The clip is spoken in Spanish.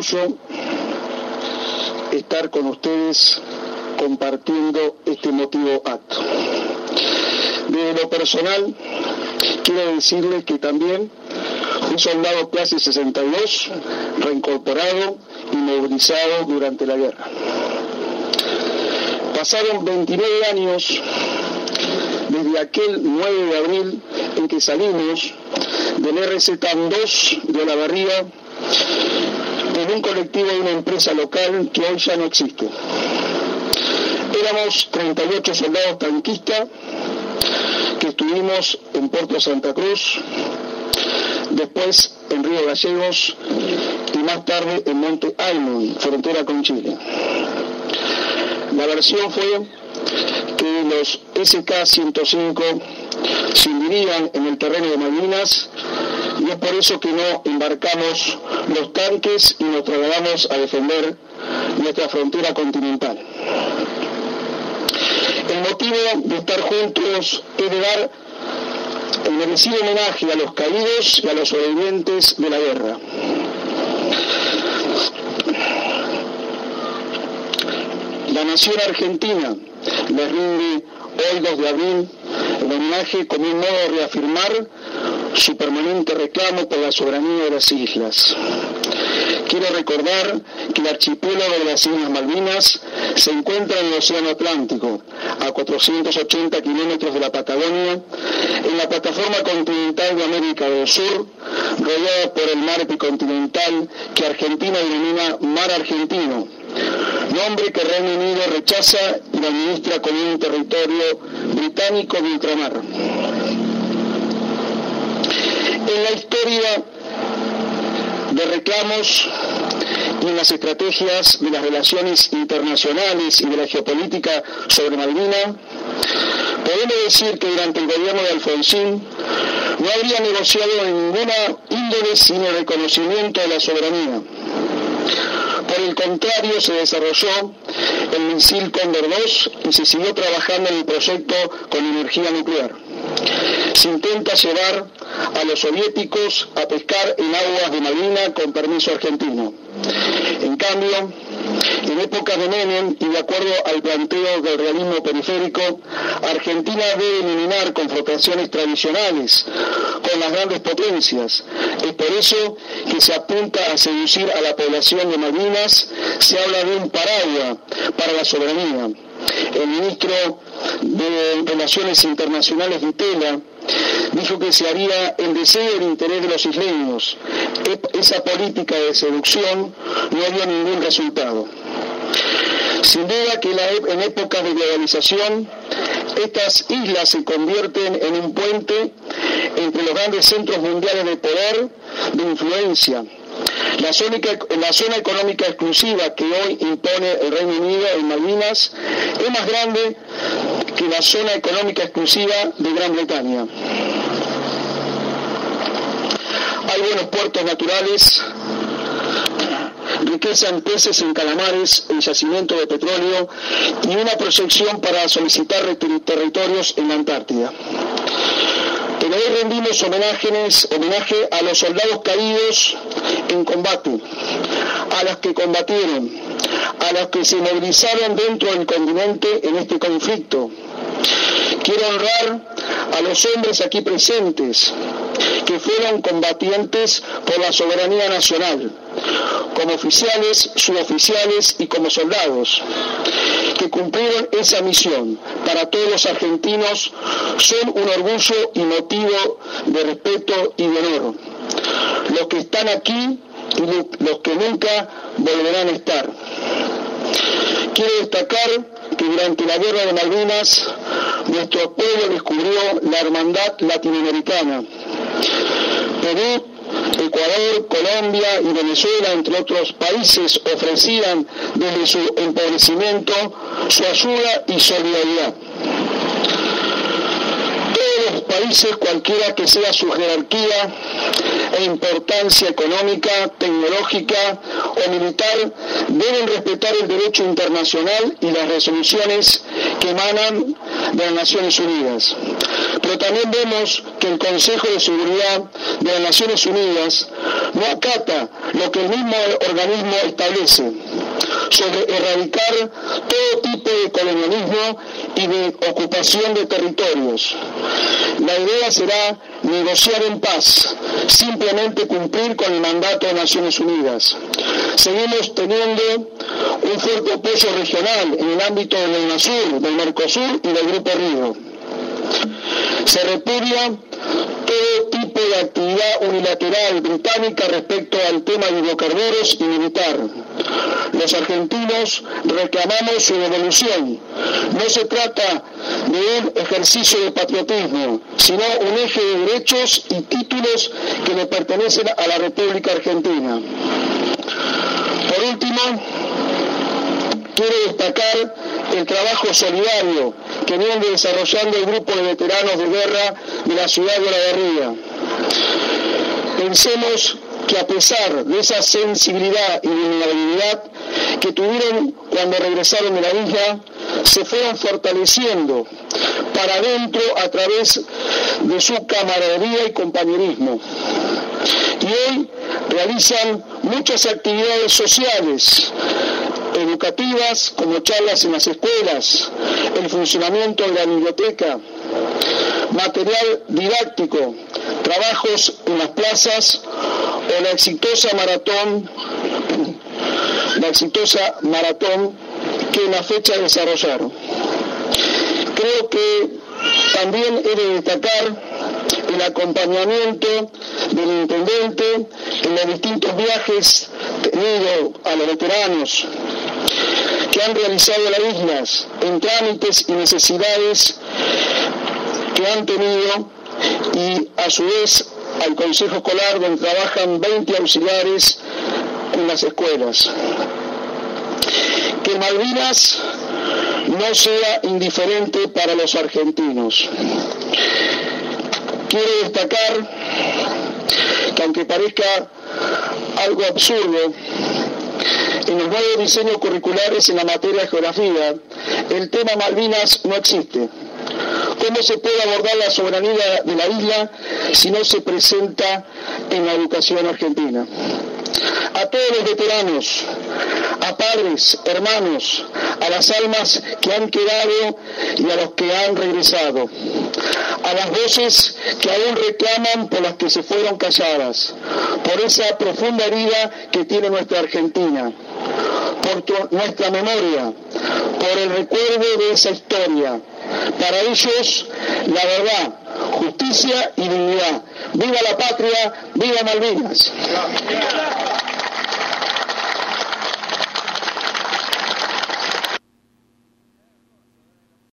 orgullo estar con ustedes compartiendo este emotivo acto. De lo personal, quiero decirles que también un soldado clase 62, reincorporado y movilizado durante la guerra. Pasaron 29 años desde aquel 9 de abril en que salimos del RC 2 de la barriga en un colectivo de una empresa local que hoy ya no existe. Éramos 38 soldados tanquistas que estuvimos en Puerto Santa Cruz, después en Río Gallegos y más tarde en Monte Almond, frontera con Chile. La versión fue que los SK-105 se hundirían en el terreno de Malvinas es por eso que no embarcamos los tanques y nos trasladamos a defender nuestra frontera continental. El motivo de estar juntos es de dar el merecido homenaje a los caídos y a los sobrevivientes de la guerra. La nación argentina le rinde hoy 2 de abril el homenaje como un modo de reafirmar su permanente reclamo por la soberanía de las islas. Quiero recordar que el archipiélago de las Islas Malvinas se encuentra en el Océano Atlántico, a 480 kilómetros de la Patagonia, en la plataforma continental de América del Sur, rodeada por el mar epicontinental que Argentina denomina Mar Argentino, nombre que Reino Unido rechaza y administra como un territorio británico de ultramar. En la historia de reclamos y en las estrategias de las relaciones internacionales y de la geopolítica sobre Malvina, podemos decir que durante el gobierno de Alfonsín no habría negociado ninguna índole sin el reconocimiento de la soberanía. Por el contrario, se desarrolló el misil Cóndor 2 y se siguió trabajando en el proyecto con energía nuclear. Se intenta llevar a los soviéticos a pescar en aguas de Malvina con permiso argentino. En cambio, en épocas de Menem y de acuerdo al planteo del realismo periférico, Argentina debe eliminar confrontaciones tradicionales con las grandes potencias. Es por eso que se apunta a seducir a la población de Malvinas, se habla de un paraguas para la soberanía. El ministro de Relaciones Internacionales de Tela dijo que se haría en deseo el interés de los isleños. Esa política de seducción no dio ningún resultado. Sin duda que en épocas de globalización estas islas se convierten en un puente entre los grandes centros mundiales de poder, de influencia. La zona, económica exclusiva que hoy impone el Reino Unido en Malvinas es más grande que la zona económica exclusiva de Gran Bretaña. Hay buenos puertos naturales, riqueza en peces, en calamares, en yacimiento de petróleo y una proyección para solicitar territorios en la Antártida. Hoy rendimos homenajes, homenaje a los soldados caídos en combate, a los que combatieron, a los que se movilizaron dentro del continente en este conflicto. Quiero honrar a los hombres aquí presentes que fueron combatientes por la soberanía nacional, como oficiales, suboficiales y como soldados, que cumplieron esa misión. Para todos los argentinos son un orgullo y motivo de respeto y de honor. Los que están aquí y los que nunca volverán a estar. Destacar que durante la guerra de Malvinas nuestro pueblo descubrió la hermandad latinoamericana. Perú, Ecuador, Colombia y Venezuela, entre otros países, ofrecían desde su empobrecimiento su ayuda y solidaridad países, cualquiera que sea su jerarquía e importancia económica, tecnológica o militar, deben respetar el derecho internacional y las resoluciones que emanan de las Naciones Unidas. Pero también vemos que el Consejo de Seguridad de las Naciones Unidas no acata lo que el mismo organismo establece sobre erradicar todo tipo de colonialismo y de ocupación de territorios. La idea será negociar en paz, simplemente cumplir con el mandato de Naciones Unidas. Seguimos teniendo un fuerte apoyo regional en el ámbito del UNASUR, del Mercosur y del Grupo Río. Se repudia todo de actividad unilateral británica respecto al tema de hidrocarburos y militar. Los argentinos reclamamos su devolución. No se trata de un ejercicio de patriotismo, sino un eje de derechos y títulos que le pertenecen a la República Argentina. Por último, quiero destacar el trabajo solidario que viene desarrollando el grupo de veteranos de guerra de la ciudad de La Guerrilla. Pensemos que a pesar de esa sensibilidad y vulnerabilidad que tuvieron cuando regresaron de la isla, se fueron fortaleciendo para adentro a través de su camaradería y compañerismo. Y hoy realizan muchas actividades sociales, educativas, como charlas en las escuelas, el funcionamiento de la biblioteca, material didáctico, trabajos en las plazas o la exitosa maratón, la exitosa maratón que en la fecha desarrollaron. Creo que también he de destacar el acompañamiento del intendente en los distintos viajes tenidos a los veteranos que han realizado las islas en trámites y necesidades que han tenido y a su vez al Consejo Escolar donde trabajan 20 auxiliares en las escuelas. Que Malvinas no sea indiferente para los argentinos. Quiero destacar que aunque parezca algo absurdo, en los nuevos diseños curriculares en la materia de geografía, el tema Malvinas no existe. ¿Cómo se puede abordar la soberanía de la isla si no se presenta en la educación argentina? A todos los veteranos, a padres, hermanos, a las almas que han quedado y a los que han regresado, a las voces que aún reclaman por las que se fueron calladas, por esa profunda herida que tiene nuestra Argentina, por nuestra memoria, por el recuerdo de esa historia. Para ellos, la verdad, justicia y dignidad. ¡Viva la patria! ¡Viva Malvinas!